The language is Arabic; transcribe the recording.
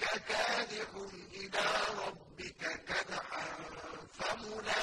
كَادِحٌ إِلَىٰ رَبِّكَ كَدْحًا فَمُلَاقِيهِ